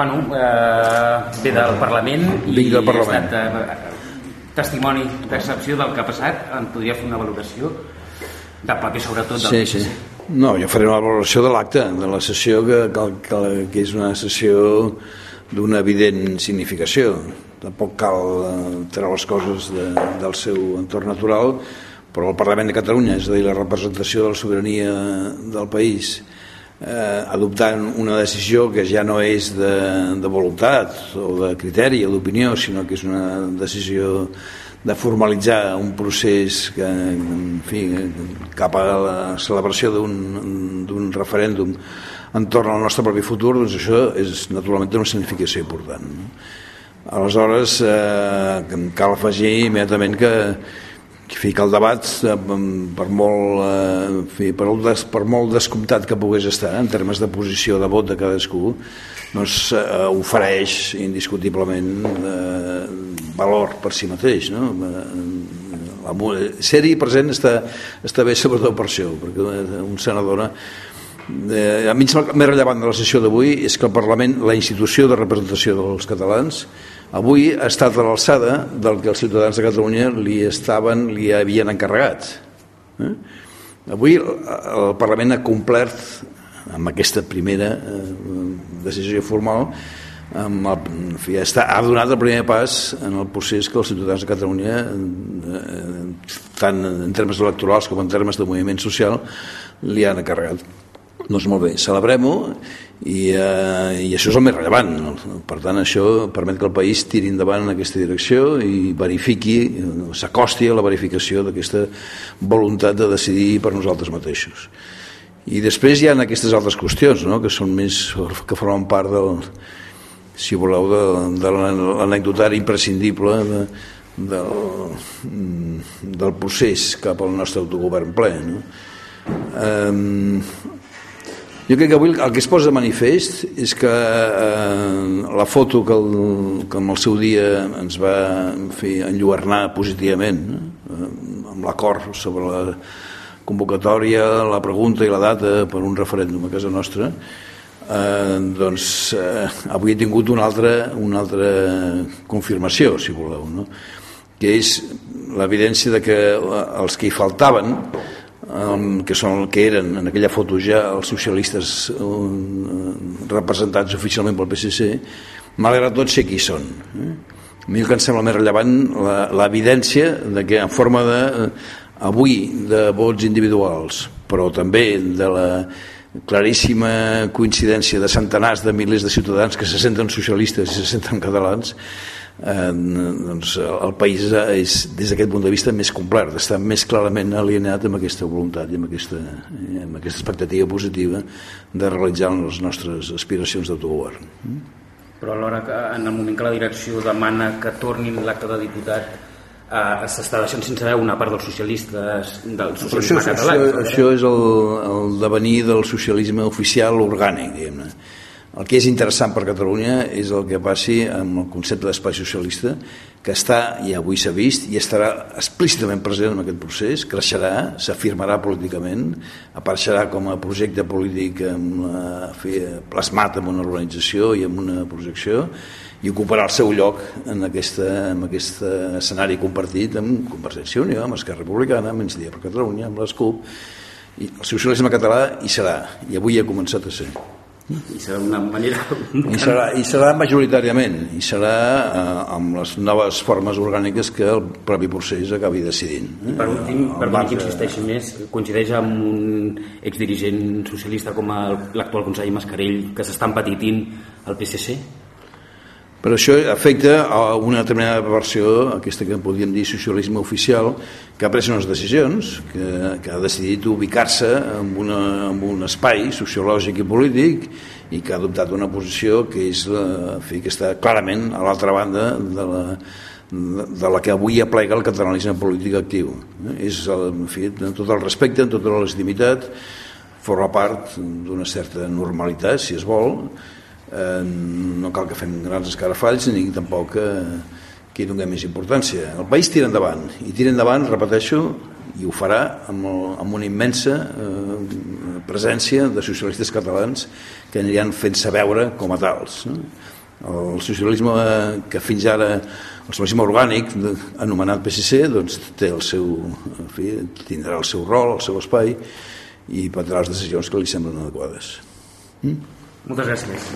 Bueno, eh, ve del Parlament i Vinc del Parlament. ha estat eh, testimoni d'excepció del que ha passat. En podria fer una valoració del paper, sobretot, del Sí, sí. No, jo faré una valoració de l'acte, de la sessió que, que, que, que és una sessió d'una evident significació. Tampoc cal eh, treure les coses de, del seu entorn natural, però el Parlament de Catalunya, és a dir, la representació de la sobirania del país, eh, adoptant una decisió que ja no és de, de voluntat o de criteri o d'opinió, sinó que és una decisió de formalitzar un procés que, en fi, cap a la celebració d'un referèndum entorn al nostre propi futur, doncs això és naturalment una significació important. No? Aleshores, eh, cal afegir immediatament que, que, fi, que el debat, eh, per molt, eh, en fi, per, el des, per molt descomptat que pogués estar en termes de posició de vot de cadascú, doncs eh, ofereix indiscutiblement eh, valor per si mateix. No? Eh, la Ser-hi present està, està bé sobretot per això, perquè un senador Eh, a mi el més rellevant de la sessió d'avui és que el Parlament, la institució de representació dels catalans, avui ha estat a l'alçada del que els ciutadans de Catalunya li estaven, li havien encarregat. Eh? Avui el, Parlament ha complert amb aquesta primera eh, decisió formal amb el, fi, està, ha donat el primer pas en el procés que els ciutadans de Catalunya eh, tant en termes electorals com en termes de moviment social li han encarregat doncs molt bé, celebrem-ho i, eh, i això és el més rellevant per tant això permet que el país tiri endavant en aquesta direcció i verifiqui, s'acosti a la verificació d'aquesta voluntat de decidir per nosaltres mateixos i després hi ha aquestes altres qüestions no? que són més, que formen part del, si voleu, de, de l'anecdotari imprescindible de, del, del procés cap al nostre autogovern ple no? Um, jo crec que avui el que es posa de manifest és que eh, la foto que, el, que en el seu dia ens va en fi, enlluernar positivament eh, amb l'acord sobre la convocatòria, la pregunta i la data per un referèndum a casa nostra eh, doncs eh, avui he tingut una altra, una altra confirmació, si voleu, no? que és l'evidència de que els que hi faltaven um, que són el que eren en aquella foto ja els socialistes um, representats oficialment pel PSC malgrat tot sé qui són eh? a mi el que em sembla més rellevant l'evidència de que en forma de eh, avui de vots individuals però també de la claríssima coincidència de centenars de milers de ciutadans que se senten socialistes i se senten catalans eh, doncs el país és des d'aquest punt de vista més complet, està més clarament alineat amb aquesta voluntat i amb aquesta, amb aquesta expectativa positiva de realitzar les nostres aspiracions d'autogovern. Però alhora, que en el moment que la direcció demana que tornin l'acte de diputat, eh, s'està deixant sense veu una part dels socialistes del Però socialisme això, català. això, això és el, el devenir del socialisme oficial orgànic, diguem-ne. El que és interessant per Catalunya és el que passi amb el concepte d'espai socialista, que està, i avui s'ha vist, i estarà explícitament present en aquest procés, creixerà, s'afirmarà políticament, apareixerà com a projecte polític amb la, plasmat en una organització i en una projecció, i ocuparà el seu lloc en, aquesta, en aquest escenari compartit amb Convergència i Unió, amb Esquerra Republicana, amb Migdia per Catalunya, amb l'ESCUP, i el socialisme català hi serà, i avui ha començat a ser. I serà una manera... I serà, i serà majoritàriament, i serà eh, amb les noves formes orgàniques que el propi procés acabi decidint. Eh? Per últim, Al per marge- que insisteixi més, coincideix amb un exdirigent socialista com el- l'actual conseller Mascarell que s'està empetitint el PSC? Però això afecta a una determinada versió, aquesta que podríem dir socialisme oficial, que ha pres unes decisions, que, que ha decidit ubicar-se en, una, en un espai sociològic i polític i que ha adoptat una posició que és la, en fi, que està clarament a l'altra banda de la, de la que avui aplega el catalanisme polític actiu. És, en fi, amb tot el respecte, amb tota la legitimitat, forma part d'una certa normalitat, si es vol, eh, no cal que fem grans escarafalls ni tampoc que, que hi donem més importància. El país tira endavant, i tira endavant, repeteixo, i ho farà amb, el, amb una immensa eh, presència de socialistes catalans que aniran fent-se veure com a tals. No? El socialisme que fins ara el socialisme orgànic anomenat PSC doncs, té el seu, en fi, tindrà el seu rol, el seu espai i prendrà les decisions que li semblen adequades. Mm? Moltes gràcies.